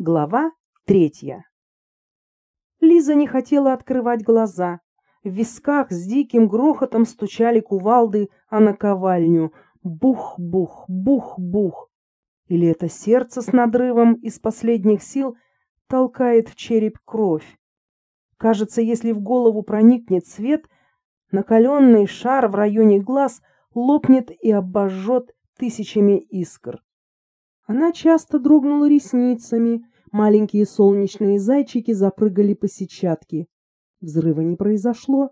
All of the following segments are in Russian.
Глава третья. Лиза не хотела открывать глаза. В висках с диким грохотом стучали кувалды о наковальню. Бух-бух, бух-бух. Или это сердце с надрывом из последних сил толкает в череп кровь. Кажется, если в голову проникнет свет, накаленный шар в районе глаз лопнет и обожжет тысячами искр. Она часто дрогнула ресницами, маленькие солнечные зайчики запрыгали по сетчатке. Взрыва не произошло.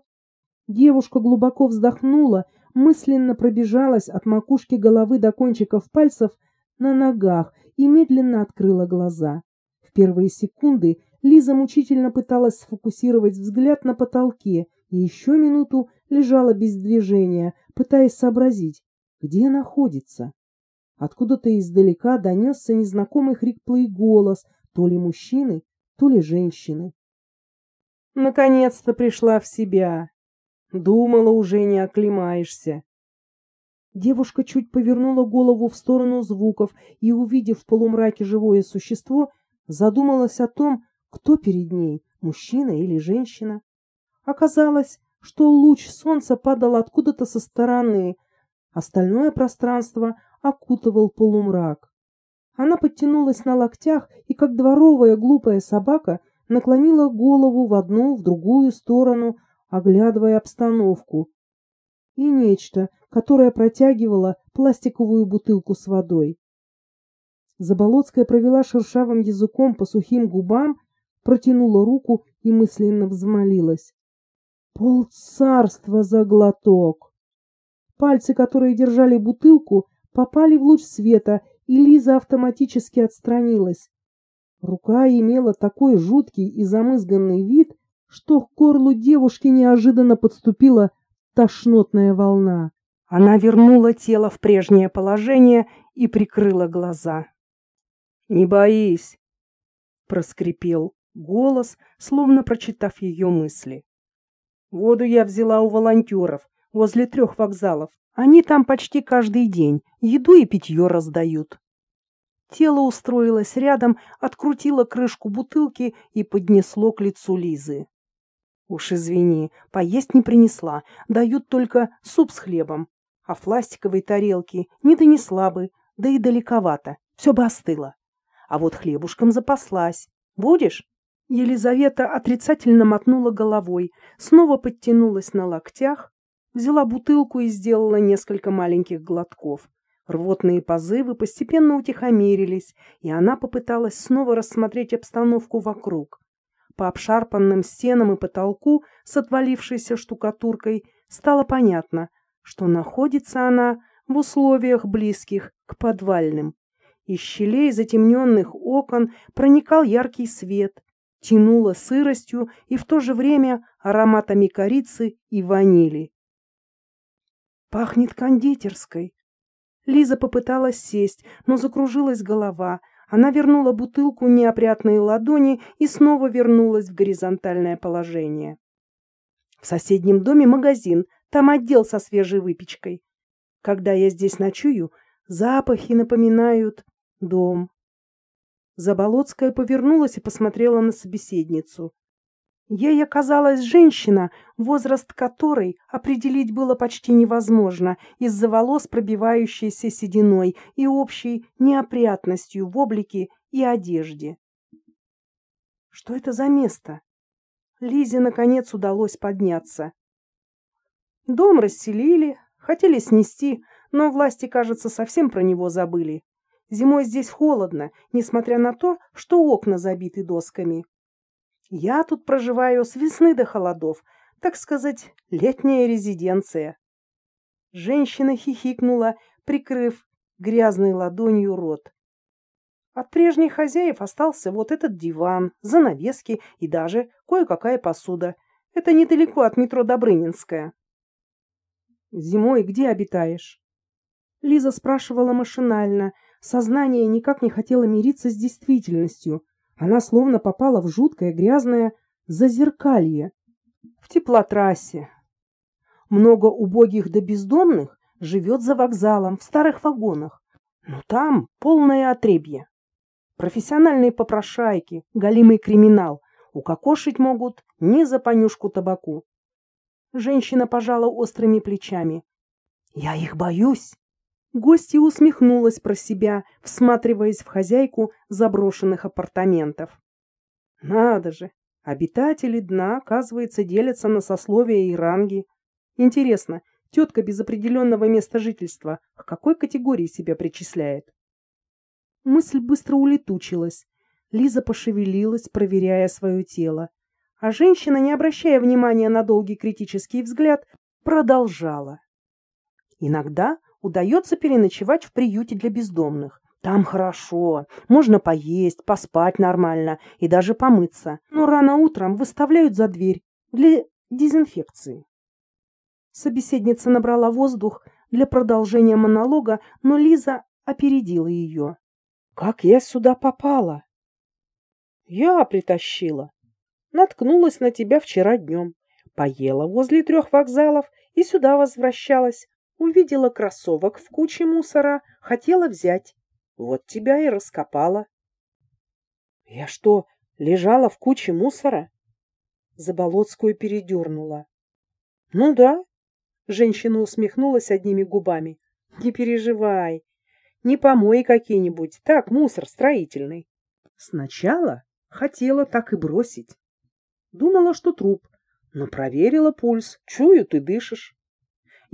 Девушка глубоко вздохнула, мысленно пробежалась от макушки головы до кончиков пальцев на ногах и медленно открыла глаза. В первые секунды Лиза мучительно пыталась сфокусировать взгляд на потолке и еще минуту лежала без движения, пытаясь сообразить, где находится. Откуда-то издалека донесся незнакомый хриплый голос то ли мужчины, то ли женщины. Наконец-то пришла в себя. Думала, уже не оклемаешься. Девушка чуть повернула голову в сторону звуков и, увидев в полумраке живое существо, задумалась о том, кто перед ней, мужчина или женщина. Оказалось, что луч солнца падал откуда-то со стороны. Остальное пространство окутывал полумрак. Она подтянулась на локтях и, как дворовая глупая собака, наклонила голову в одну, в другую сторону, оглядывая обстановку. И нечто, которое протягивало пластиковую бутылку с водой. Заболоцкая провела шершавым языком по сухим губам, протянула руку и мысленно взмолилась. Пол царства за глоток! Пальцы, которые держали бутылку, попали в луч света, и Лиза автоматически отстранилась. Рука имела такой жуткий и замызганный вид, что к горлу девушки неожиданно подступила тошнотная волна. Она вернула тело в прежнее положение и прикрыла глаза. «Не боись!» — проскрипел голос, словно прочитав ее мысли. «Воду я взяла у волонтеров возле трех вокзалов. Они там почти каждый день еду и питье раздают. Тело устроилось рядом, открутило крышку бутылки и поднесло к лицу Лизы. Уж извини, поесть не принесла, дают только суп с хлебом, а в пластиковой тарелке не донесла бы, да и далековато, все бы остыло. А вот хлебушком запаслась. Будешь? Елизавета отрицательно мотнула головой, снова подтянулась на локтях, взяла бутылку и сделала несколько маленьких глотков. Рвотные позывы постепенно утихомирились, и она попыталась снова рассмотреть обстановку вокруг. По обшарпанным стенам и потолку с отвалившейся штукатуркой стало понятно, что находится она в условиях близких к подвальным. Из щелей затемненных окон проникал яркий свет, тянуло сыростью и в то же время ароматами корицы и ванили. Пахнет кондитерской. Лиза попыталась сесть, но закружилась голова. Она вернула бутылку неопрятные ладони и снова вернулась в горизонтальное положение. В соседнем доме магазин, там отдел со свежей выпечкой. Когда я здесь ночую, запахи напоминают дом. Заболоцкая повернулась и посмотрела на собеседницу. Ей оказалась женщина, возраст которой определить было почти невозможно из-за волос, пробивающейся сединой и общей неопрятностью в облике и одежде. Что это за место? Лизе, наконец, удалось подняться. Дом расселили, хотели снести, но власти, кажется, совсем про него забыли. Зимой здесь холодно, несмотря на то, что окна забиты досками. Я тут проживаю с весны до холодов, так сказать, летняя резиденция. Женщина хихикнула, прикрыв грязной ладонью рот. От прежних хозяев остался вот этот диван, занавески и даже кое-какая посуда. Это недалеко от метро Добрынинская. Зимой где обитаешь? Лиза спрашивала машинально. Сознание никак не хотело мириться с действительностью. Она словно попала в жуткое грязное зазеркалье. В теплотрассе. Много убогих да бездомных живет за вокзалом в старых вагонах. Но там полное отребье. профессиональные попрошайки, галимый криминал. Укокошить могут не за понюшку табаку. Женщина пожала острыми плечами. «Я их боюсь!» Гостья усмехнулась про себя, всматриваясь в хозяйку заброшенных апартаментов. «Надо же! Обитатели дна, оказывается, делятся на сословия и ранги. Интересно, тетка без определенного места жительства к какой категории себя причисляет?» Мысль быстро улетучилась. Лиза пошевелилась, проверяя свое тело. А женщина, не обращая внимания на долгий критический взгляд, продолжала. Иногда удается переночевать в приюте для бездомных. Там хорошо, можно поесть, поспать нормально и даже помыться. Но рано утром выставляют за дверь для дезинфекции. Собеседница набрала воздух для продолжения монолога, но Лиза опередила ее. «Как я сюда попала?» «Я притащила. Наткнулась на тебя вчера днем. Поела возле трех вокзалов и сюда возвращалась. Увидела кроссовок в куче мусора, хотела взять. Вот тебя и раскопала. Я что, лежала в куче мусора? Заболоцкую передернула. Ну да. Женщина усмехнулась одними губами. Не переживай. Не помой какие-нибудь. Так, мусор строительный. Сначала хотела так и бросить. Думала, что труп, но проверила пульс. Чую, ты дышишь.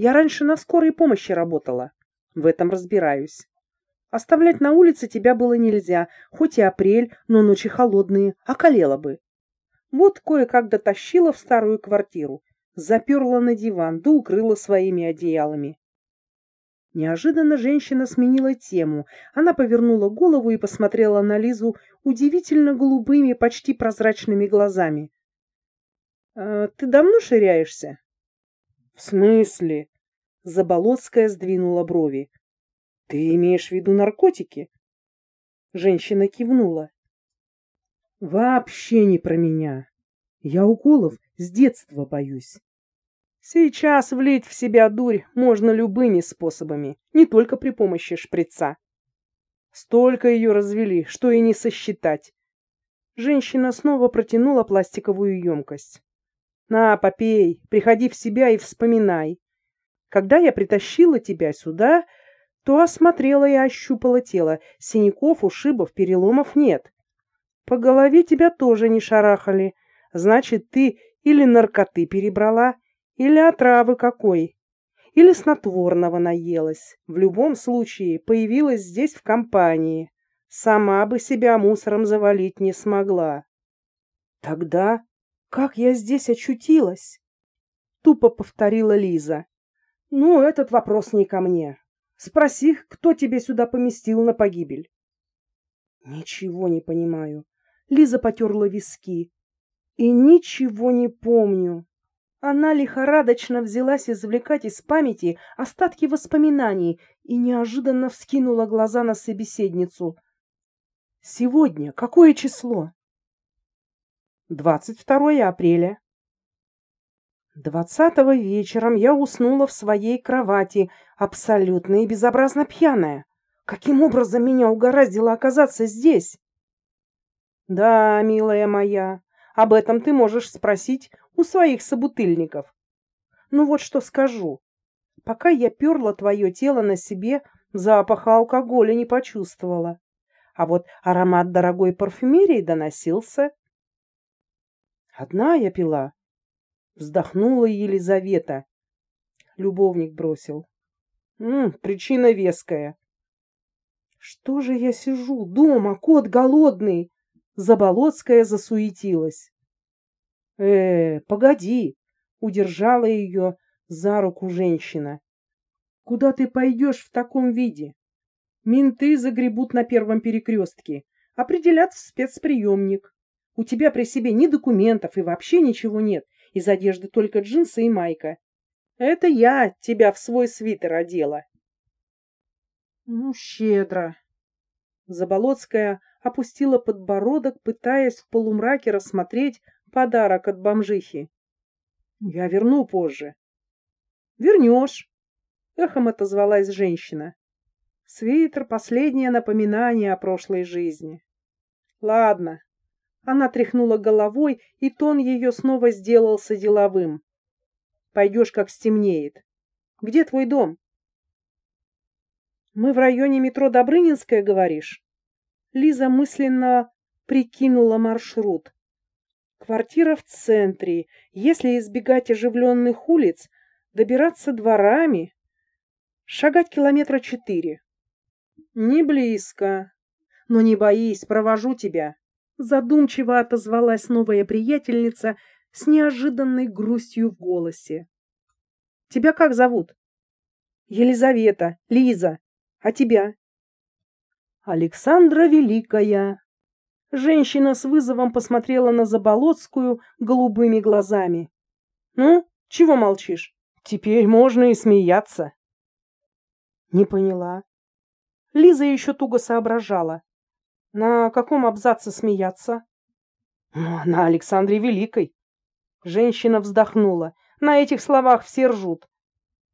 Я раньше на скорой помощи работала. В этом разбираюсь. Оставлять на улице тебя было нельзя, хоть и апрель, но ночи холодные, околела бы. Вот кое-как дотащила в старую квартиру, заперла на диван, да укрыла своими одеялами. Неожиданно женщина сменила тему. Она повернула голову и посмотрела на Лизу удивительно голубыми, почти прозрачными глазами. «Э, «Ты давно ширяешься?» В смысле? Заболоцкая сдвинула брови. Ты имеешь в виду наркотики? Женщина кивнула. Вообще не про меня. Я уколов с детства боюсь. Сейчас влить в себя дурь можно любыми способами, не только при помощи шприца. Столько ее развели, что и не сосчитать. Женщина снова протянула пластиковую емкость. На, попей, приходи в себя и вспоминай. Когда я притащила тебя сюда, то осмотрела и ощупала тело. Синяков, ушибов, переломов нет. По голове тебя тоже не шарахали. Значит, ты или наркоты перебрала, или отравы какой, или снотворного наелась. В любом случае, появилась здесь в компании. Сама бы себя мусором завалить не смогла. Тогда как я здесь очутилась? Тупо повторила Лиза. Ну, этот вопрос не ко мне. Спроси, кто тебе сюда поместил на погибель. Ничего не понимаю. Лиза потерла виски. И ничего не помню. Она лихорадочно взялась извлекать из памяти остатки воспоминаний и неожиданно вскинула глаза на собеседницу. Сегодня какое число? 22 апреля. Двадцатого вечером я уснула в своей кровати, абсолютно и безобразно пьяная. Каким образом меня угораздило оказаться здесь? Да, милая моя, об этом ты можешь спросить у своих собутыльников. Ну вот что скажу. Пока я перла твое тело на себе, запаха алкоголя не почувствовала. А вот аромат дорогой парфюмерии доносился. Одна я пила. Вздохнула Елизавета. Любовник бросил. М, причина веская. Что же я сижу дома, кот голодный? Заболоцкая засуетилась. Э, погоди, удержала ее за руку женщина. Куда ты пойдешь в таком виде? Менты загребут на первом перекрестке, определят в спецприемник. У тебя при себе ни документов и вообще ничего нет. Из одежды только джинсы и майка. Это я тебя в свой свитер одела. Ну, щедро. Заболоцкая опустила подбородок, пытаясь в полумраке рассмотреть подарок от бомжихи. Я верну позже. Вернешь. Эхом отозвалась женщина. Свитер — последнее напоминание о прошлой жизни. Ладно. Она тряхнула головой, и тон ее снова сделался деловым. Пойдешь, как стемнеет. Где твой дом? Мы в районе метро Добрынинская, говоришь? Лиза мысленно прикинула маршрут. Квартира в центре. Если избегать оживленных улиц, добираться дворами, шагать километра четыре. Не близко. Но не боись, провожу тебя. Задумчиво отозвалась новая приятельница с неожиданной грустью в голосе. Тебя как зовут? Елизавета, Лиза. А тебя? Александра Великая. Женщина с вызовом посмотрела на Заболоцкую голубыми глазами. Ну, чего молчишь? Теперь можно и смеяться. Не поняла. Лиза еще туго соображала. На каком абзаце смеяться? Ну, на Александре Великой. Женщина вздохнула. На этих словах все ржут.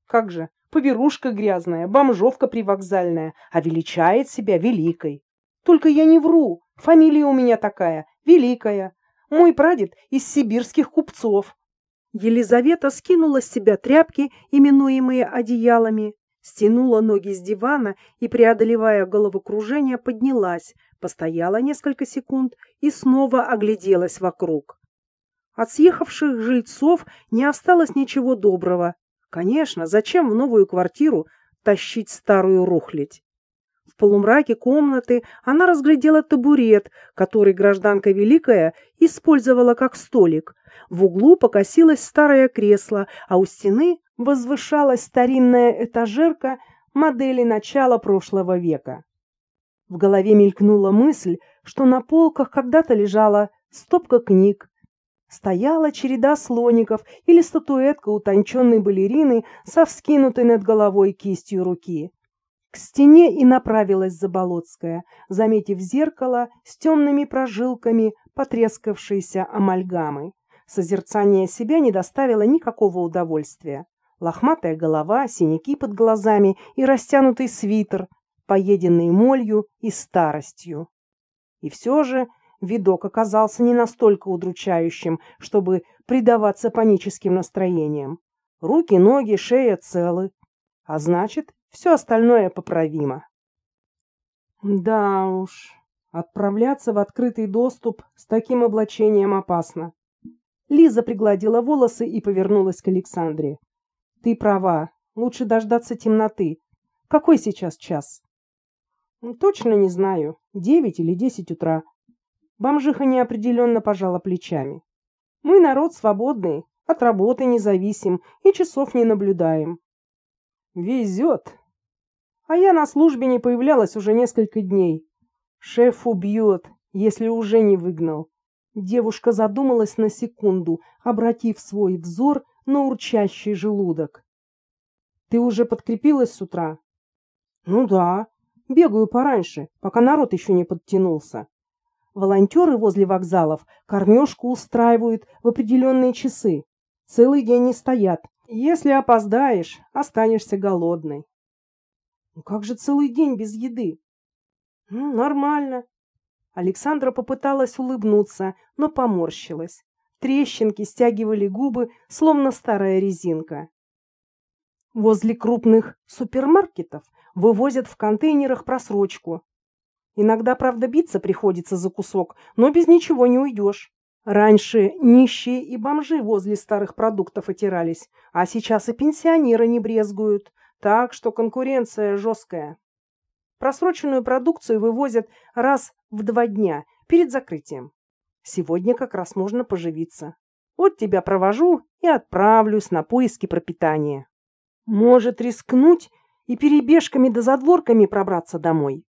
Как же, поверушка грязная, бомжовка привокзальная, а величает себя великой. Только я не вру, фамилия у меня такая, великая. Мой прадед из сибирских купцов. Елизавета скинула с себя тряпки, именуемые одеялами, стянула ноги с дивана и, преодолевая головокружение, поднялась, постояла несколько секунд и снова огляделась вокруг. От съехавших жильцов не осталось ничего доброго. Конечно, зачем в новую квартиру тащить старую рухлядь? В полумраке комнаты она разглядела табурет, который гражданка Великая использовала как столик. В углу покосилось старое кресло, а у стены возвышалась старинная этажерка модели начала прошлого века. В голове мелькнула мысль, что на полках когда-то лежала стопка книг, стояла череда слоников или статуэтка утонченной балерины со вскинутой над головой кистью руки. К стене и направилась Заболоцкая, заметив зеркало с темными прожилками потрескавшейся амальгамы. Созерцание себя не доставило никакого удовольствия. Лохматая голова, синяки под глазами и растянутый свитер, поеденный молью и старостью. И все же видок оказался не настолько удручающим, чтобы предаваться паническим настроениям. Руки, ноги, шея целы, а значит, все остальное поправимо. Да уж, отправляться в открытый доступ с таким облачением опасно. Лиза пригладила волосы и повернулась к Александре. Ты права, лучше дождаться темноты. Какой сейчас час? Точно не знаю, девять или десять утра. Бомжиха неопределенно пожала плечами. Мы народ свободный, от работы независим и часов не наблюдаем. Везет. А я на службе не появлялась уже несколько дней. Шеф убьет, если уже не выгнал. Девушка задумалась на секунду, обратив свой взор на урчащий желудок. Ты уже подкрепилась с утра? Ну да, бегаю пораньше, пока народ еще не подтянулся. Волонтеры возле вокзалов кормежку устраивают в определенные часы. Целый день не стоят. Если опоздаешь, останешься голодной. Ну как же целый день без еды? Ну, нормально. Александра попыталась улыбнуться, но поморщилась. Трещинки стягивали губы, словно старая резинка. Возле крупных супермаркетов вывозят в контейнерах просрочку, Иногда, правда, биться приходится за кусок, но без ничего не уйдешь. Раньше нищие и бомжи возле старых продуктов отирались, а сейчас и пенсионеры не брезгуют, так что конкуренция жесткая. Просроченную продукцию вывозят раз в два дня перед закрытием. Сегодня как раз можно поживиться. Вот тебя провожу и отправлюсь на поиски пропитания. Может рискнуть и перебежками да задворками пробраться домой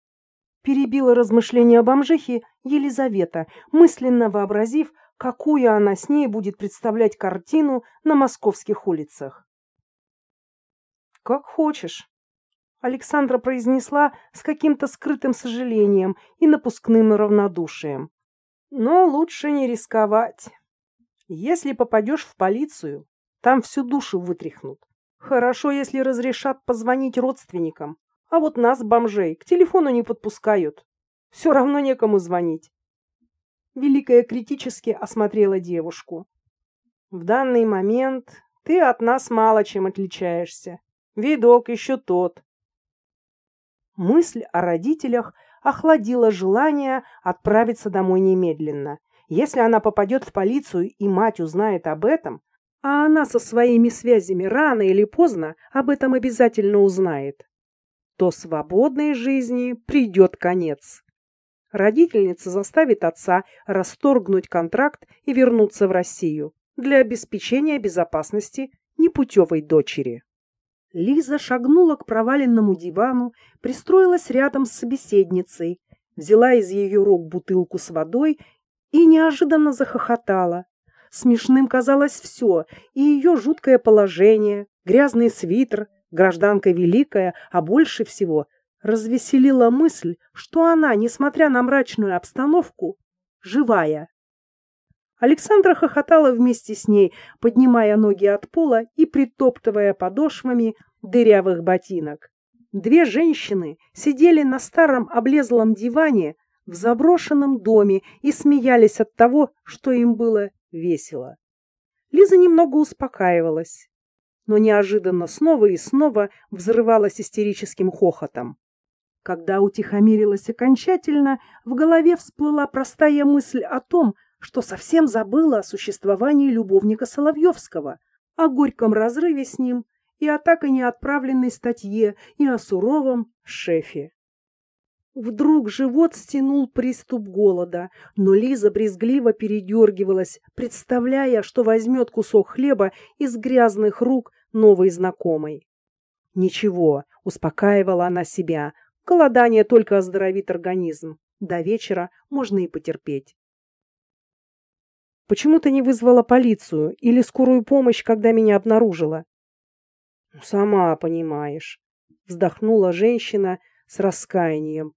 перебила размышления о Елизавета, мысленно вообразив, какую она с ней будет представлять картину на московских улицах. «Как хочешь», — Александра произнесла с каким-то скрытым сожалением и напускным равнодушием. «Но лучше не рисковать. Если попадешь в полицию, там всю душу вытряхнут. Хорошо, если разрешат позвонить родственникам, а вот нас, бомжей, к телефону не подпускают. Все равно некому звонить. Великая критически осмотрела девушку. В данный момент ты от нас мало чем отличаешься. Видок еще тот. Мысль о родителях охладила желание отправиться домой немедленно. Если она попадет в полицию и мать узнает об этом, а она со своими связями рано или поздно об этом обязательно узнает, то свободной жизни придет конец. Родительница заставит отца расторгнуть контракт и вернуться в Россию для обеспечения безопасности непутевой дочери. Лиза шагнула к проваленному дивану, пристроилась рядом с собеседницей, взяла из ее рук бутылку с водой и неожиданно захохотала. Смешным казалось все, и ее жуткое положение, грязный свитер, гражданка великая, а больше всего развеселила мысль, что она, несмотря на мрачную обстановку, живая. Александра хохотала вместе с ней, поднимая ноги от пола и притоптывая подошвами дырявых ботинок. Две женщины сидели на старом облезлом диване в заброшенном доме и смеялись от того, что им было весело. Лиза немного успокаивалась, но неожиданно снова и снова взрывалась истерическим хохотом. Когда утихомирилась окончательно, в голове всплыла простая мысль о том, что совсем забыла о существовании любовника Соловьевского, о горьком разрыве с ним и о так и не отправленной статье, и о суровом шефе. Вдруг живот стянул приступ голода, но Лиза брезгливо передергивалась, представляя, что возьмет кусок хлеба из грязных рук новой знакомой. Ничего, успокаивала она себя, голодание только оздоровит организм. До вечера можно и потерпеть. Почему ты не вызвала полицию или скорую помощь, когда меня обнаружила? Ну, сама понимаешь, вздохнула женщина с раскаянием.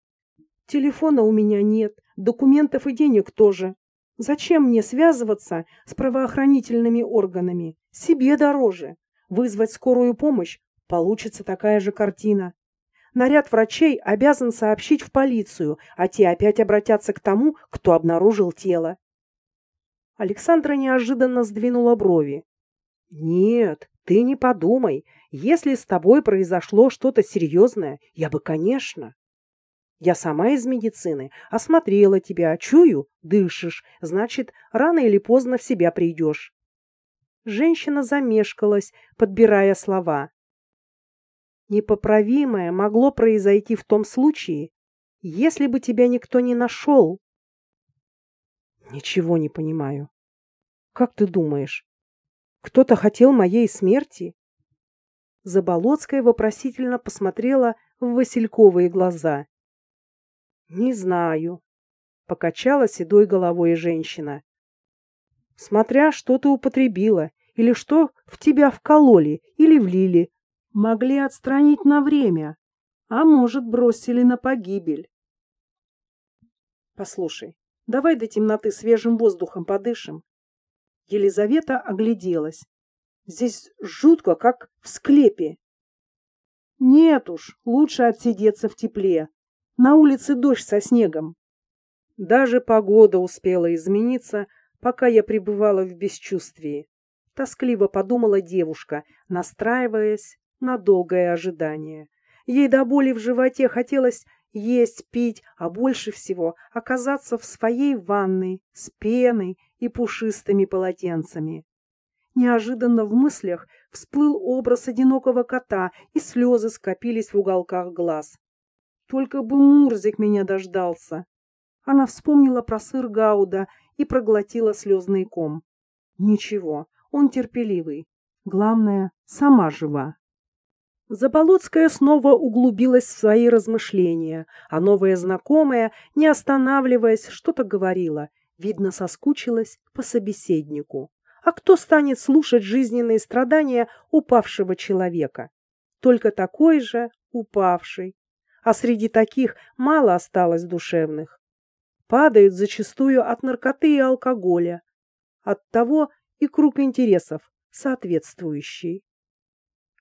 Телефона у меня нет, документов и денег тоже. Зачем мне связываться с правоохранительными органами? Себе дороже. Вызвать скорую помощь получится такая же картина. Наряд врачей обязан сообщить в полицию, а те опять обратятся к тому, кто обнаружил тело. Александра неожиданно сдвинула брови. «Нет, ты не подумай. Если с тобой произошло что-то серьезное, я бы, конечно...» «Я сама из медицины, осмотрела тебя, чую, дышишь, значит, рано или поздно в себя придешь». Женщина замешкалась, подбирая слова. Непоправимое могло произойти в том случае, если бы тебя никто не нашел, Ничего не понимаю. Как ты думаешь, кто-то хотел моей смерти? Заболоцкая вопросительно посмотрела в Васильковые глаза. Не знаю, покачала седой головой женщина. Смотря что ты употребила, или что в тебя вкололи или влили, могли отстранить на время, а может, бросили на погибель. Послушай, Давай до темноты свежим воздухом подышим. Елизавета огляделась. Здесь жутко, как в склепе. Нет уж, лучше отсидеться в тепле. На улице дождь со снегом. Даже погода успела измениться, пока я пребывала в бесчувствии. Тоскливо подумала девушка, настраиваясь на долгое ожидание. Ей до боли в животе хотелось есть, пить, а больше всего оказаться в своей ванной с пеной и пушистыми полотенцами. Неожиданно в мыслях всплыл образ одинокого кота, и слезы скопились в уголках глаз. Только бы Мурзик меня дождался. Она вспомнила про сыр Гауда и проглотила слезный ком. Ничего, он терпеливый. Главное, сама жива. Заболоцкая снова углубилась в свои размышления, а новая знакомая, не останавливаясь, что-то говорила, видно, соскучилась по собеседнику. А кто станет слушать жизненные страдания упавшего человека? Только такой же упавший. А среди таких мало осталось душевных. Падают зачастую от наркоты и алкоголя. От того и круг интересов соответствующий.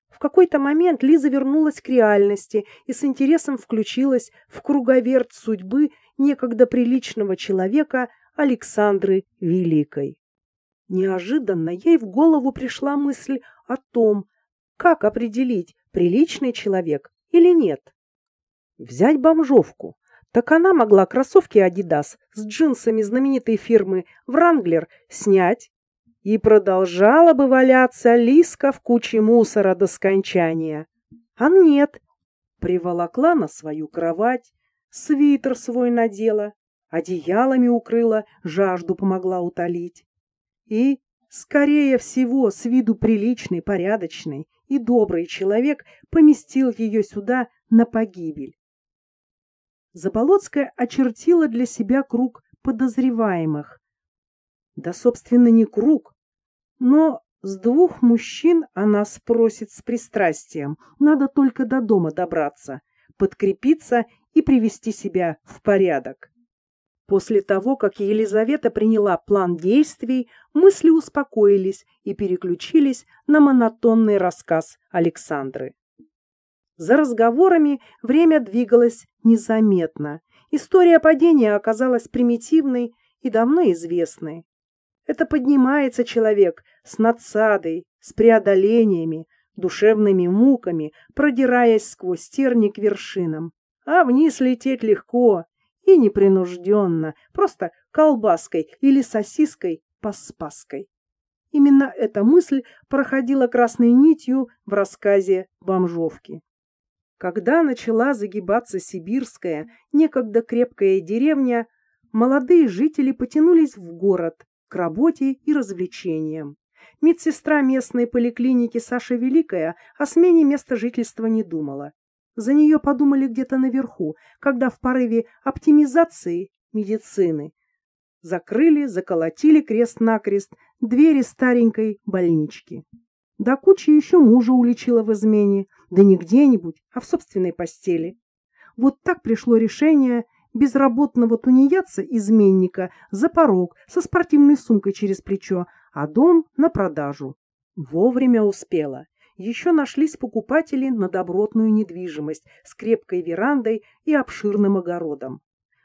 В какой-то момент Лиза вернулась к реальности и с интересом включилась в круговерт судьбы некогда приличного человека, Александры Великой. Неожиданно ей в голову пришла мысль о том, как определить, приличный человек или нет. Взять бомжовку. Так она могла кроссовки Adidas с джинсами знаменитой фирмы Wrangler снять и продолжала бы валяться лиска в куче мусора до скончания. А нет, приволокла на свою кровать, свитер свой надела, одеялами укрыла, жажду помогла утолить. И, скорее всего, с виду приличный, порядочный и добрый человек поместил ее сюда на погибель. Заболоцкая очертила для себя круг подозреваемых. Да, собственно, не круг, но с двух мужчин она спросит с пристрастием. Надо только до дома добраться, подкрепиться и привести себя в порядок. После того, как Елизавета приняла план действий, мысли успокоились и переключились на монотонный рассказ Александры. За разговорами время двигалось незаметно. История падения оказалась примитивной и давно известной. Это поднимается человек с надсадой, с преодолениями, душевными муками, продираясь сквозь терни к вершинам. А вниз лететь легко, и непринужденно, просто колбаской или сосиской по спаской. Именно эта мысль проходила красной нитью в рассказе «Бомжовки». Когда начала загибаться сибирская, некогда крепкая деревня, молодые жители потянулись в город к работе и развлечениям. Медсестра местной поликлиники Саша Великая о смене места жительства не думала. За нее подумали где-то наверху, когда в порыве оптимизации медицины закрыли, заколотили крест-накрест двери старенькой больнички. Да куча еще мужа уличила в измене, да не где-нибудь, а в собственной постели. Вот так пришло решение безработного тунеядца-изменника за порог со спортивной сумкой через плечо, а дом на продажу. Вовремя успела еще нашлись покупатели на добротную недвижимость с крепкой верандой и обширным огородом.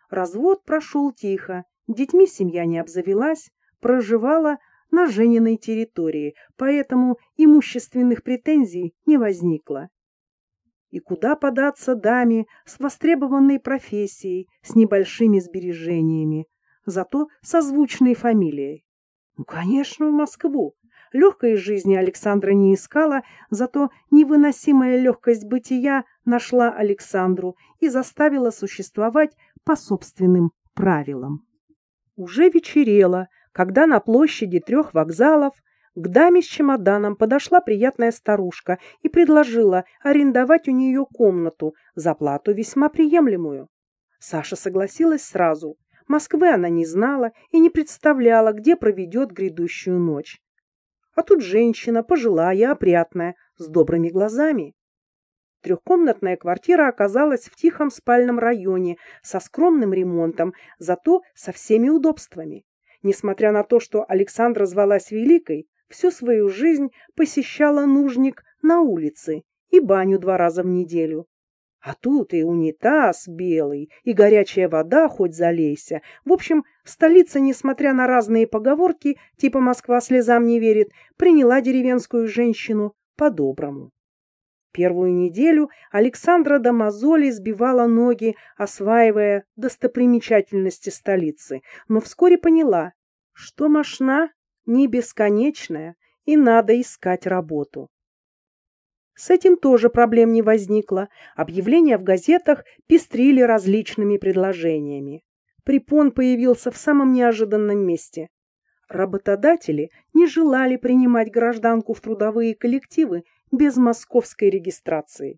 Развод прошел тихо, детьми семья не обзавелась, проживала на Жениной территории, поэтому имущественных претензий не возникло. И куда податься даме с востребованной профессией, с небольшими сбережениями, зато созвучной фамилией? Ну, конечно, в Москву, Легкой жизни Александра не искала, зато невыносимая легкость бытия нашла Александру и заставила существовать по собственным правилам. Уже вечерело, когда на площади трех вокзалов к даме с чемоданом подошла приятная старушка и предложила арендовать у нее комнату за плату весьма приемлемую. Саша согласилась сразу. Москвы она не знала и не представляла, где проведет грядущую ночь. А тут женщина, пожилая, опрятная, с добрыми глазами. Трехкомнатная квартира оказалась в тихом спальном районе со скромным ремонтом, зато со всеми удобствами. Несмотря на то, что Александра звалась Великой, всю свою жизнь посещала нужник на улице и баню два раза в неделю. А тут и унитаз белый, и горячая вода хоть залейся. В общем, столица, несмотря на разные поговорки, типа «Москва слезам не верит», приняла деревенскую женщину по-доброму. Первую неделю Александра до мозоли сбивала ноги, осваивая достопримечательности столицы, но вскоре поняла, что мошна не бесконечная и надо искать работу. С этим тоже проблем не возникло. Объявления в газетах пестрили различными предложениями. Припон появился в самом неожиданном месте. Работодатели не желали принимать гражданку в трудовые коллективы без московской регистрации.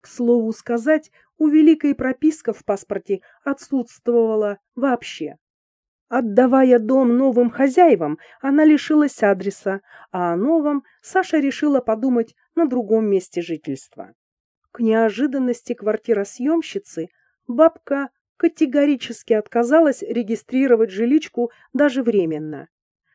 К слову сказать, у Великой прописка в паспорте отсутствовала вообще. Отдавая дом новым хозяевам, она лишилась адреса, а о новом Саша решила подумать на другом месте жительства. К неожиданности квартиросъемщицы бабка категорически отказалась регистрировать жиличку даже временно.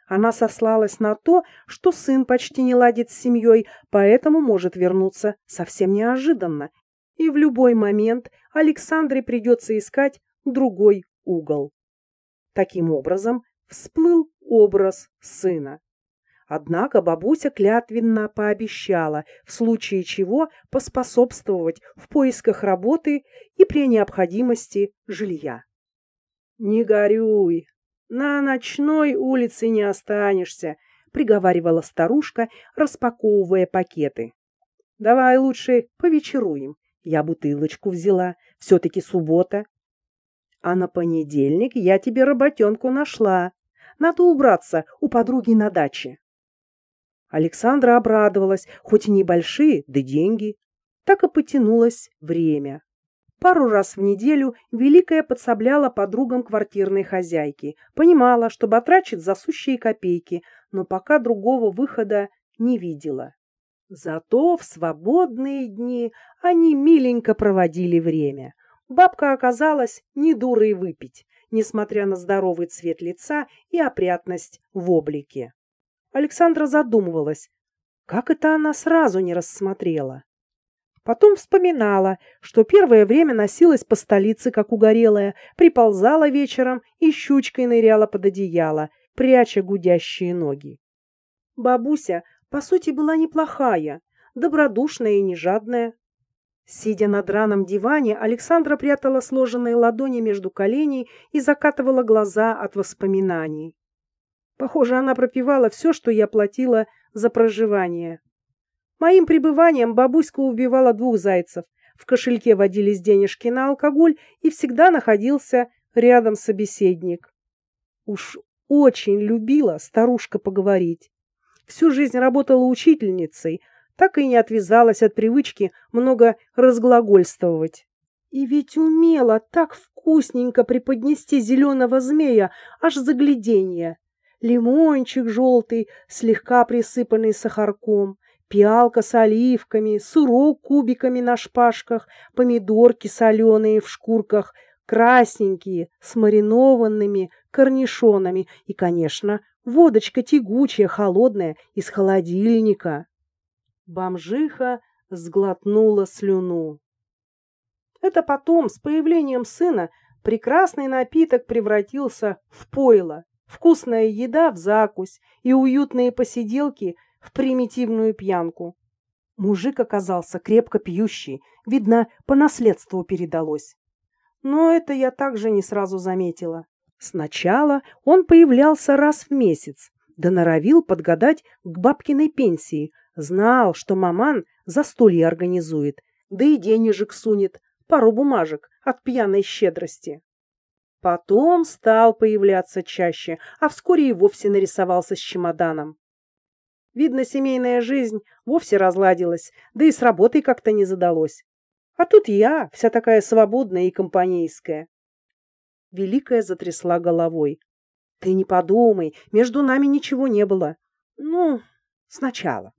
Она сослалась на то, что сын почти не ладит с семьей, поэтому может вернуться совсем неожиданно, и в любой момент Александре придется искать другой угол. Таким образом, всплыл образ сына. Однако бабуся клятвенно пообещала, в случае чего поспособствовать в поисках работы и при необходимости жилья. «Не горюй, на ночной улице не останешься», — приговаривала старушка, распаковывая пакеты. «Давай лучше повечеруем. Я бутылочку взяла, все-таки суббота. А на понедельник я тебе работенку нашла. Надо убраться у подруги на даче». Александра обрадовалась, хоть и небольшие, да деньги. Так и потянулось время. Пару раз в неделю Великая подсобляла подругам квартирной хозяйки. Понимала, что батрачит за сущие копейки, но пока другого выхода не видела. Зато в свободные дни они миленько проводили время. Бабка оказалась не дурой выпить, несмотря на здоровый цвет лица и опрятность в облике. Александра задумывалась, как это она сразу не рассмотрела. Потом вспоминала, что первое время носилась по столице, как угорелая, приползала вечером и щучкой ныряла под одеяло, пряча гудящие ноги. Бабуся, по сути, была неплохая, добродушная и нежадная. Сидя на драном диване, Александра прятала сложенные ладони между коленей и закатывала глаза от воспоминаний. Похоже, она пропивала все, что я платила за проживание. Моим пребыванием бабуська убивала двух зайцев. В кошельке водились денежки на алкоголь, и всегда находился рядом собеседник. Уж очень любила старушка поговорить. Всю жизнь работала учительницей, так и не отвязалась от привычки много разглагольствовать. И ведь умела так вкусненько преподнести зеленого змея, аж загляденье. Лимончик желтый, слегка присыпанный сахарком, пиалка с оливками, сырок кубиками на шпажках, помидорки соленые в шкурках, красненькие, с маринованными корнишонами и, конечно, водочка тягучая, холодная, из холодильника. Бомжиха сглотнула слюну. Это потом, с появлением сына, прекрасный напиток превратился в пойло, вкусная еда в закусь и уютные посиделки в примитивную пьянку. Мужик оказался крепко пьющий, видно, по наследству передалось. Но это я также не сразу заметила. Сначала он появлялся раз в месяц, да норовил подгадать к бабкиной пенсии, знал, что маман застолье организует, да и денежек сунет, пару бумажек от пьяной щедрости. Потом стал появляться чаще, а вскоре и вовсе нарисовался с чемоданом. Видно, семейная жизнь вовсе разладилась, да и с работой как-то не задалось. А тут я, вся такая свободная и компанейская. Великая затрясла головой. Ты не подумай, между нами ничего не было. Ну, сначала.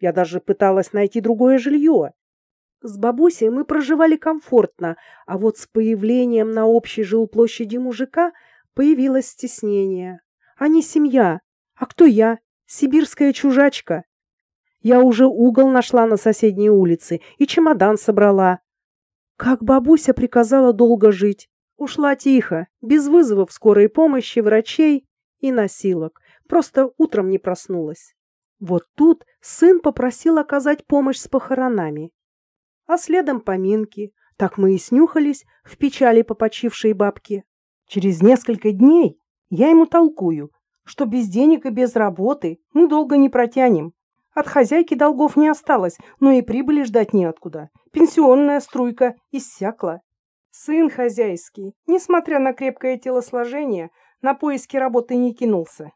Я даже пыталась найти другое жилье. С бабусей мы проживали комфортно, а вот с появлением на общей жилплощади мужика появилось стеснение. Не семья. А кто я? Сибирская чужачка. Я уже угол нашла на соседней улице и чемодан собрала. Как бабуся приказала долго жить. Ушла тихо, без вызовов скорой помощи, врачей и носилок. Просто утром не проснулась. Вот тут сын попросил оказать помощь с похоронами. А следом поминки. Так мы и снюхались в печали попочившей бабки. Через несколько дней я ему толкую, что без денег и без работы мы долго не протянем. От хозяйки долгов не осталось, но и прибыли ждать неоткуда. Пенсионная струйка иссякла. Сын хозяйский, несмотря на крепкое телосложение, на поиски работы не кинулся.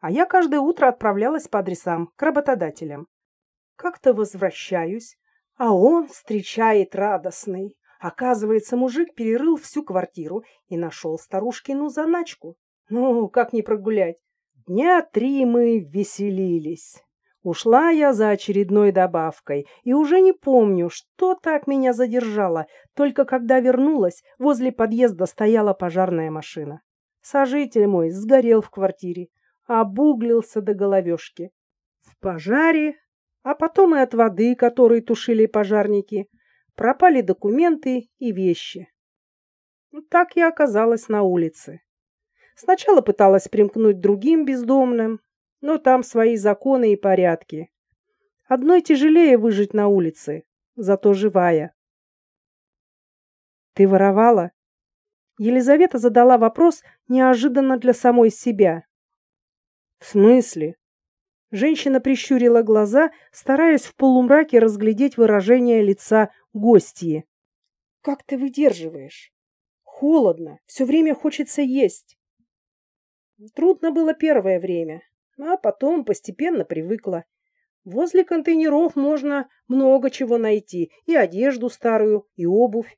А я каждое утро отправлялась по адресам, к работодателям. Как-то возвращаюсь, а он встречает радостный. Оказывается, мужик перерыл всю квартиру и нашел старушкину заначку. Ну, как не прогулять? Дня три мы веселились. Ушла я за очередной добавкой и уже не помню, что так меня задержало. Только когда вернулась, возле подъезда стояла пожарная машина. Сожитель мой сгорел в квартире, обуглился до головешки. В пожаре, а потом и от воды, которой тушили пожарники, пропали документы и вещи. Так я оказалась на улице. Сначала пыталась примкнуть другим бездомным, но там свои законы и порядки. Одной тяжелее выжить на улице, зато живая. Ты воровала? Елизавета задала вопрос неожиданно для самой себя. В смысле? Женщина прищурила глаза, стараясь в полумраке разглядеть выражение лица гостьи. Как ты выдерживаешь? Холодно, все время хочется есть. Трудно было первое время, а потом постепенно привыкла. Возле контейнеров можно много чего найти, и одежду старую, и обувь.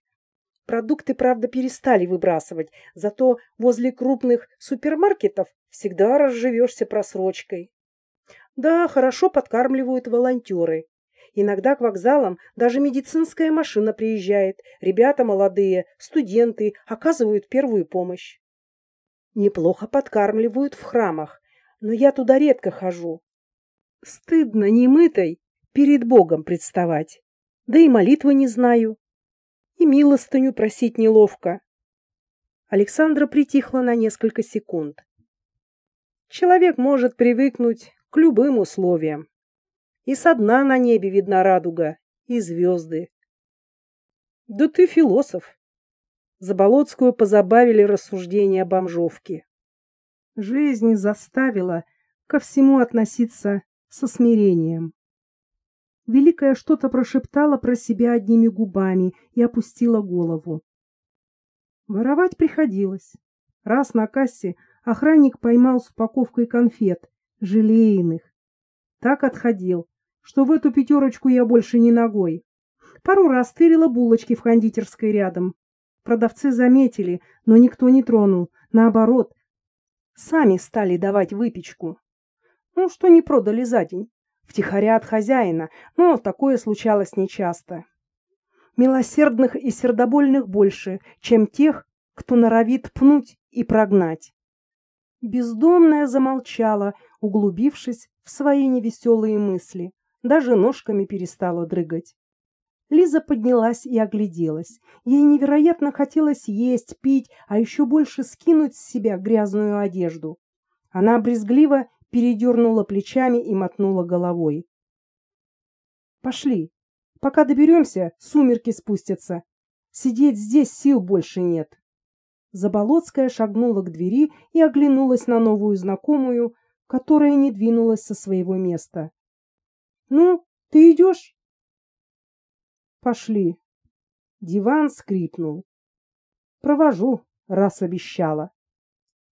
Продукты, правда, перестали выбрасывать, зато возле крупных супермаркетов всегда разживешься просрочкой. Да, хорошо подкармливают волонтеры. Иногда к вокзалам даже медицинская машина приезжает. Ребята молодые, студенты, оказывают первую помощь. Неплохо подкармливают в храмах, но я туда редко хожу. Стыдно немытой перед Богом представать. Да и молитвы не знаю. И милостыню просить неловко. Александра притихла на несколько секунд. Человек может привыкнуть к любым условиям. И со дна на небе видна радуга, и звезды. Да ты философ. Заболоцкую позабавили рассуждения бомжовки. Жизнь заставила ко всему относиться со смирением. Великая что-то прошептала про себя одними губами и опустила голову. Воровать приходилось. Раз на кассе охранник поймал с упаковкой конфет, желейных. Так отходил, что в эту пятерочку я больше не ногой. Пару раз тырила булочки в кондитерской рядом. Продавцы заметили, но никто не тронул. Наоборот, сами стали давать выпечку. Ну, что не продали за день. Втихаря от хозяина, но такое случалось нечасто. Милосердных и сердобольных больше, чем тех, кто норовит пнуть и прогнать. Бездомная замолчала, углубившись в свои невеселые мысли, даже ножками перестала дрыгать. Лиза поднялась и огляделась. Ей невероятно хотелось есть, пить, а еще больше скинуть с себя грязную одежду. Она брезгливо передернула плечами и мотнула головой. «Пошли. Пока доберемся, сумерки спустятся. Сидеть здесь сил больше нет». Заболоцкая шагнула к двери и оглянулась на новую знакомую, которая не двинулась со своего места. «Ну, ты идешь?» «Пошли». Диван скрипнул. «Провожу, раз обещала».